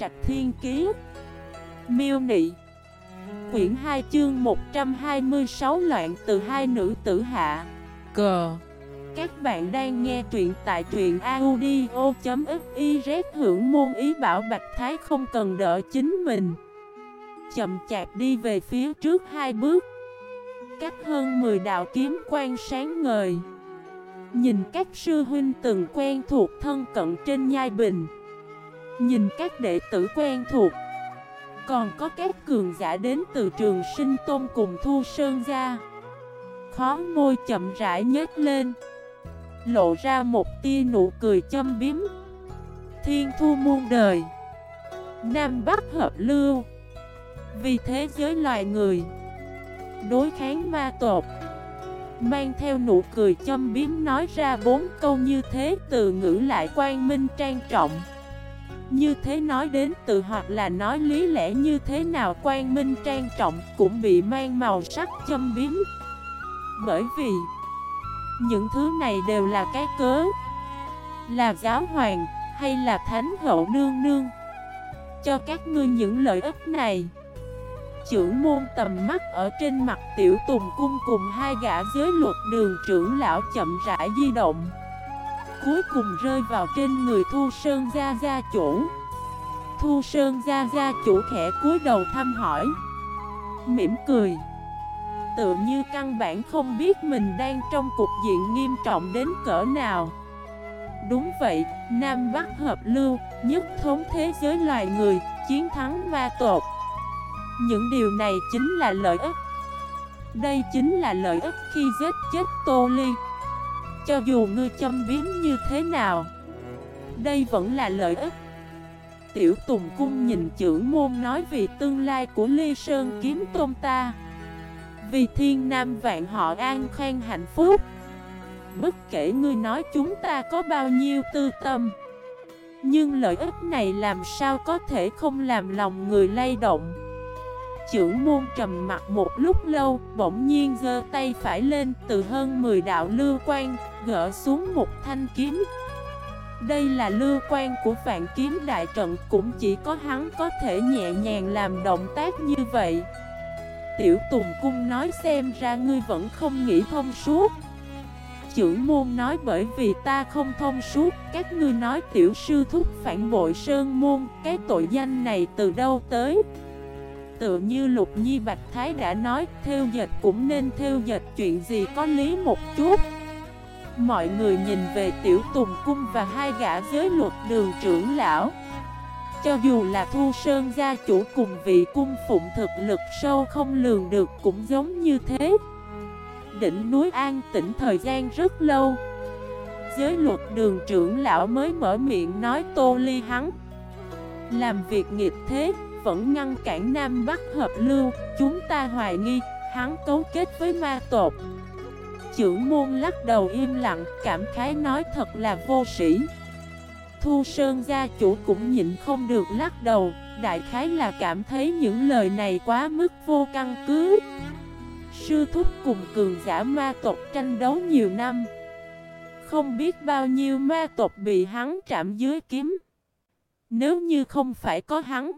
Trạch Thiên Kiế Miêu Nị. Quyển 2 chương 126 loạn từ hai nữ tử hạ. Cờ Các bạn đang nghe truyện tại truyện audio.xyz hưởng môn ý bảo Bạch Thái không cần đỡ chính mình. Chậm chạp đi về phía trước hai bước. Cách hơn 10 đạo kiếm quan sáng ngời. Nhìn các sư huynh từng quen thuộc thân cận trên nhai bình. Nhìn các đệ tử quen thuộc. Còn có các cường giả đến từ trường sinh tôn cùng thu sơn ra, Khó môi chậm rãi nhếch lên. Lộ ra một tia nụ cười châm biếm. Thiên thu muôn đời. Nam Bắc hợp lưu. Vì thế giới loài người. Đối kháng ma tột Mang theo nụ cười châm biếm nói ra bốn câu như thế từ ngữ lại quan minh trang trọng. Như thế nói đến từ hoặc là nói lý lẽ như thế nào quan minh trang trọng cũng bị mang màu sắc châm biếm. Bởi vì những thứ này đều là cái cớ, Là giáo hoàng hay là thánh hậu nương nương. Cho các ngươi những lợi ích này, trưởng môn tầm mắt ở trên mặt tiểu tùng cung cùng hai gã giới luật đường trưởng lão chậm rãi di động. Cuối cùng rơi vào trên người Thu Sơn Gia Gia chủ. Thu Sơn Gia Gia chủ khẽ cúi đầu thăm hỏi. Mỉm cười. Tự như căn bản không biết mình đang trong cục diện nghiêm trọng đến cỡ nào. Đúng vậy, Nam Bắc hợp lưu, nhất thống thế giới loài người, chiến thắng ma tột những điều này chính là lợi ích. Đây chính là lợi ích khi giết chết Tô Ly. Cho dù ngươi châm biếm như thế nào, Đây vẫn là lợi ích. Tiểu Tùng Cung nhìn trưởng môn nói vì tương lai của Ly Sơn kiếm tôn ta. Vì thiên nam vạn họ an khang hạnh phúc, Bất kể ngươi nói chúng ta có bao nhiêu tư tâm, Nhưng lợi ích này làm sao có thể không làm lòng người lay động? Trưởng môn trầm mặt một lúc lâu, bỗng nhiên giơ tay phải lên từ hơn 10 đạo lưu quan, gỡ xuống một thanh kiếm. Đây là lưu quan của vạn kiếm đại trận, cũng chỉ có hắn có thể nhẹ nhàng làm động tác như vậy. Tiểu Tùng Cung nói xem ra ngươi vẫn không nghĩ thông suốt. Trưởng môn nói bởi vì ta không thông suốt, các ngươi nói tiểu sư thúc phản bội sơn môn, cái tội danh này từ đâu tới? Tự như Lục Nhi Bạch Thái đã nói, theo dệt cũng nên theo dệt chuyện gì có lý một chút. Mọi người nhìn về Tiểu Tùng Cung và hai gã giới luật đường trưởng lão. Cho dù là Thu Sơn gia chủ cùng vị cung phụng thực lực sâu không lường được cũng giống như thế. Đỉnh núi an tĩnh thời gian rất lâu. Giới luật đường trưởng lão mới mở miệng nói tô ly hắn. Làm việc nghiệp thế vẫn ngăn cản Nam Bắc hợp lưu, chúng ta hoài nghi, hắn cấu kết với ma tột. Chưởng môn lắc đầu im lặng, cảm khái nói thật là vô sĩ. Thu Sơn gia chủ cũng nhịn không được lắc đầu, đại khái là cảm thấy những lời này quá mức vô căn cứ. Sư thúc cùng cường giả ma tộc tranh đấu nhiều năm. Không biết bao nhiêu ma tộc bị hắn chạm dưới kiếm. Nếu như không phải có hắn,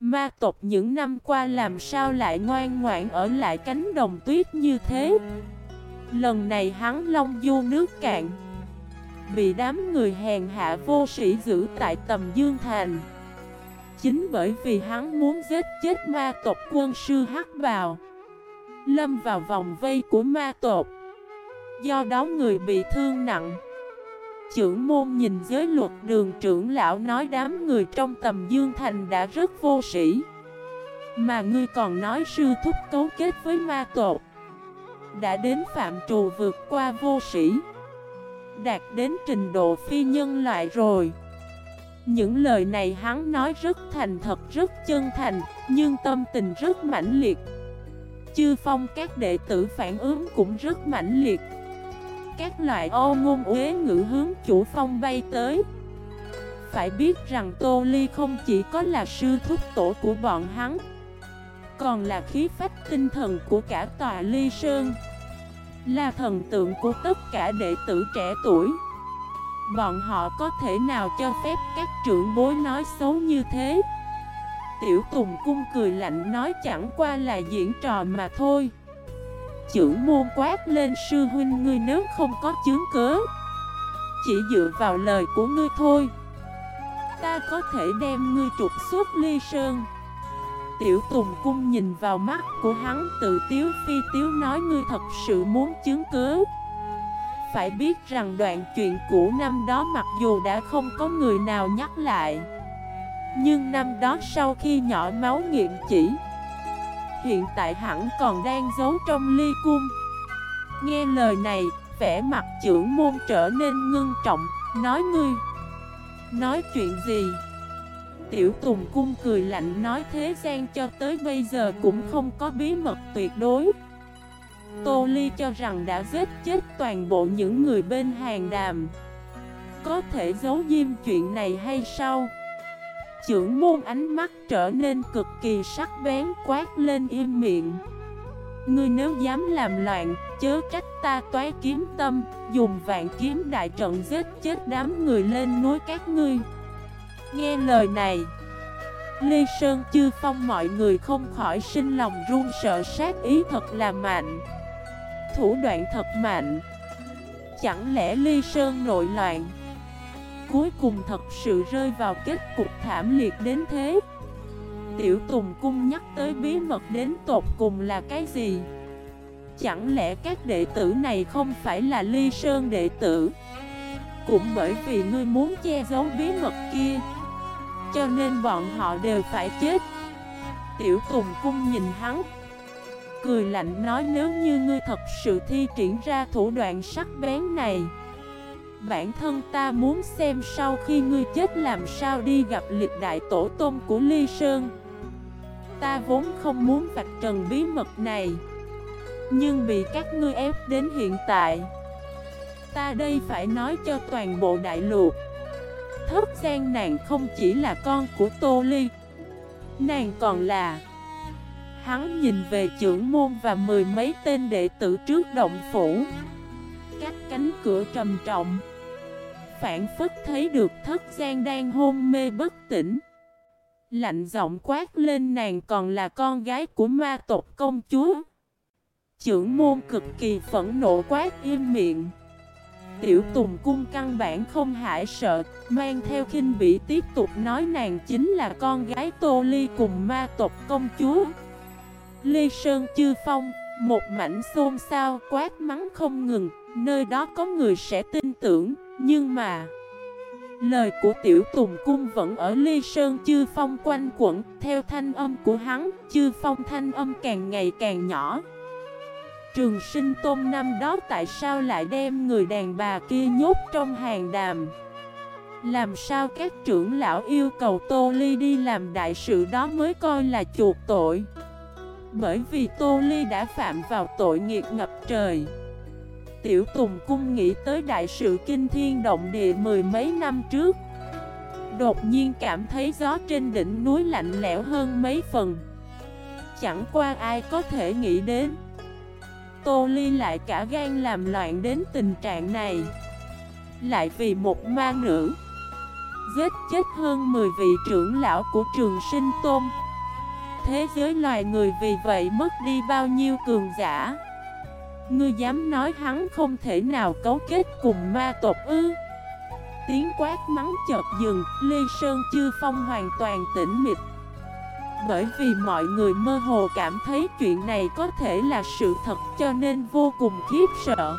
Ma tộc những năm qua làm sao lại ngoan ngoãn ở lại cánh đồng tuyết như thế? Lần này hắn long du nước cạn. Bị đám người hèn hạ vô sĩ giữ tại tầm Dương Thành. Chính bởi vì hắn muốn giết chết ma tộc quân sư hắc vào Lâm vào vòng vây của ma tộc. Do đó người bị thương nặng. Trưởng môn nhìn giới luật đường trưởng lão nói đám người trong tầm Dương Thành đã rất vô sĩ Mà ngươi còn nói sư thúc cấu kết với ma tột Đã đến phạm trù vượt qua vô sĩ Đạt đến trình độ phi nhân loại rồi. Những lời này hắn nói rất thành thật, rất chân thành, Nhưng tâm tình rất mãnh liệt. Chư phong các đệ tử phản ứng cũng rất mãnh liệt các loại ô ngôn uế ngữ hướng chủ phong bay tới. Phải biết rằng Tô Ly không chỉ có là sư thúc tổ của bọn hắn, Còn là khí phách tinh thần của cả tòa Ly Sơn, Là thần tượng của tất cả đệ tử trẻ tuổi. Bọn họ có thể nào cho phép các trưởng bối nói xấu như thế? Tiểu Tùng Cung cười lạnh nói chẳng qua là diễn trò mà thôi trưởng môn quát lên, sư huynh, ngươi nếu không có chứng cớ Chỉ dựa vào lời của ngươi thôi, Ta có thể đem ngươi trục xuất ly sơn. Tiểu Tùng Cung nhìn vào mắt của hắn, tự tiếu phi tiếu nói, ngươi thật sự muốn chứng cớ Phải biết rằng đoạn chuyện cũ năm đó mặc dù đã không có người nào nhắc lại, Nhưng năm đó sau khi nhỏ máu nghiện chỉ Hiện tại hẳn còn đang giấu trong ly cung. Nghe lời này, vẻ mặt trưởng môn trở nên ngưng trọng Nói ngươi Nói chuyện gì? Tiểu Tùng Cung cười lạnh nói thế gian cho tới bây giờ cũng không có bí mật tuyệt đối. Tô Ly cho rằng đã giết chết toàn bộ những người bên hàng đàm. Có thể giấu diêm chuyện này hay sao? Chưởng môn ánh mắt trở nên cực kỳ sắc bén quát lên im miệng. Ngươi nếu dám làm loạn, chớ trách ta toái kiếm tâm Dùng vạn kiếm đại trận giết chết đám người lên núi các ngươi. Nghe lời này Lê Sơn chư phong mọi người không khỏi sinh lòng run sợ sát ý thật là mạnh. Thủ đoạn thật mạnh. Chẳng lẽ Ly Sơn nội loạn? Cuối cùng thật sự rơi vào kết cục thảm liệt đến thế. Tiểu Tùng Cung nhắc tới bí mật đến tột cùng là cái gì? Chẳng lẽ các đệ tử này không phải là Ly Sơn đệ tử? Cũng bởi vì ngươi muốn che giấu bí mật kia, cho nên bọn họ đều phải chết. Tiểu Tùng Cung nhìn hắn, Cười lạnh nói, nếu như ngươi thật sự thi triển ra thủ đoạn sắc bén này Bản thân ta muốn xem sau khi ngươi chết làm sao đi gặp liệt đại tổ tôn của Ly Sơn. Ta vốn không muốn vạch trần bí mật này, Nhưng bị các ngươi ép đến hiện tại, Ta đây phải nói cho toàn bộ đại lục thất gian nàng không chỉ là con của Tô Ly, Nàng còn là Hắn nhìn về trưởng môn và mười mấy tên đệ tử trước động phủ. Các cánh cửa trầm trọng Phản phức thấy được thất gian đang hôn mê bất tỉnh. Lạnh giọng quát lên nàng còn là con gái của ma tộc công chúa. Trưởng môn cực kỳ phẫn nộ quát im miệng. Tiểu Tùng Cung căn bản không hại sợ, mang theo khinh bị tiếp tục nói nàng chính là con gái Tô Ly cùng ma tộc công chúa. Ly Sơn Chư Phong, một mảnh xôn xao quát mắng không ngừng, nơi đó có người sẽ tin tưởng, nhưng mà... Lời của Tiểu Tùng Cung vẫn ở Ly Sơn Chư Phong quanh quẩn, theo thanh âm của hắn, Chư Phong thanh âm càng ngày càng nhỏ. Trường sinh tôn năm đó tại sao lại đem người đàn bà kia nhốt trong hàng đàm Làm sao các trưởng lão yêu cầu Tô Ly đi làm đại sự đó mới coi là chuột tội bởi vì Tô Ly đã phạm vào tội nghiệt ngập trời. Tiểu Tùng Cung nghĩ tới đại sự kinh thiên động địa mười mấy năm trước. Đột nhiên cảm thấy gió trên đỉnh núi lạnh lẽo hơn mấy phần. Chẳng qua ai có thể nghĩ đến, Tô Ly lại cả gan làm loạn đến tình trạng này. Lại vì một ma nữ, Giết chết hơn 10 vị trưởng lão của trường sinh tôn. Thế giới loài người vì vậy mất đi bao nhiêu cường giả? Ngươi dám nói hắn không thể nào cấu kết cùng ma tộc ư? Tiếng quát mắng chợt dừng, Lê Sơn Chư Phong hoàn toàn tĩnh mịch. Bởi vì mọi người mơ hồ cảm thấy chuyện này có thể là sự thật cho nên vô cùng khiếp sợ.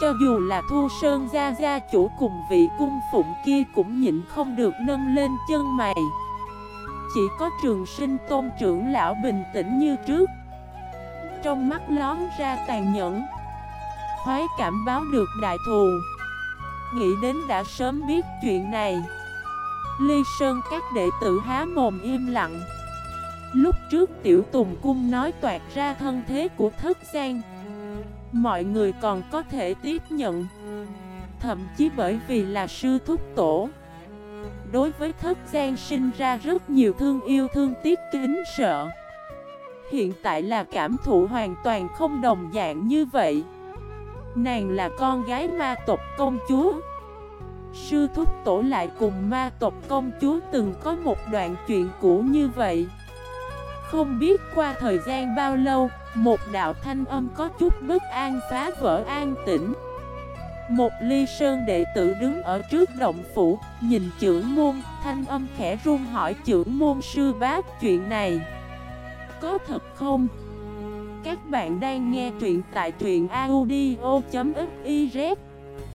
Cho dù là Thu Sơn Gia Gia chủ cùng vị cung phụng kia cũng nhịn không được nâng lên chân mày. Chỉ có trường sinh tôn trưởng lão bình tĩnh như trước. Trong mắt lón ra tàn nhẫn. Khoái cảm báo được đại thù. Nghĩ đến đã sớm biết chuyện này. Ly Sơn các đệ tử há mồm im lặng. Lúc trước Tiểu Tùng Cung nói toạt ra thân thế của thất gian. Mọi người còn có thể tiếp nhận. Thậm chí bởi vì là sư thúc tổ. Đối với thất gian sinh ra rất nhiều thương yêu, thương tiếc, kính sợ. Hiện tại là cảm thụ hoàn toàn không đồng dạng như vậy. Nàng là con gái ma tộc công chúa. Sư thúc tổ lại cùng ma tộc công chúa từng có một đoạn chuyện cũ như vậy. Không biết qua thời gian bao lâu, Một đạo thanh âm có chút bất an phá vỡ an tĩnh. Một ly sơn đệ tử đứng ở trước động phủ, Nhìn trưởng môn, Thanh âm khẽ run hỏi trưởng môn sư bác, chuyện này Có thật không? Các bạn đang nghe truyện tại truyện audio.fif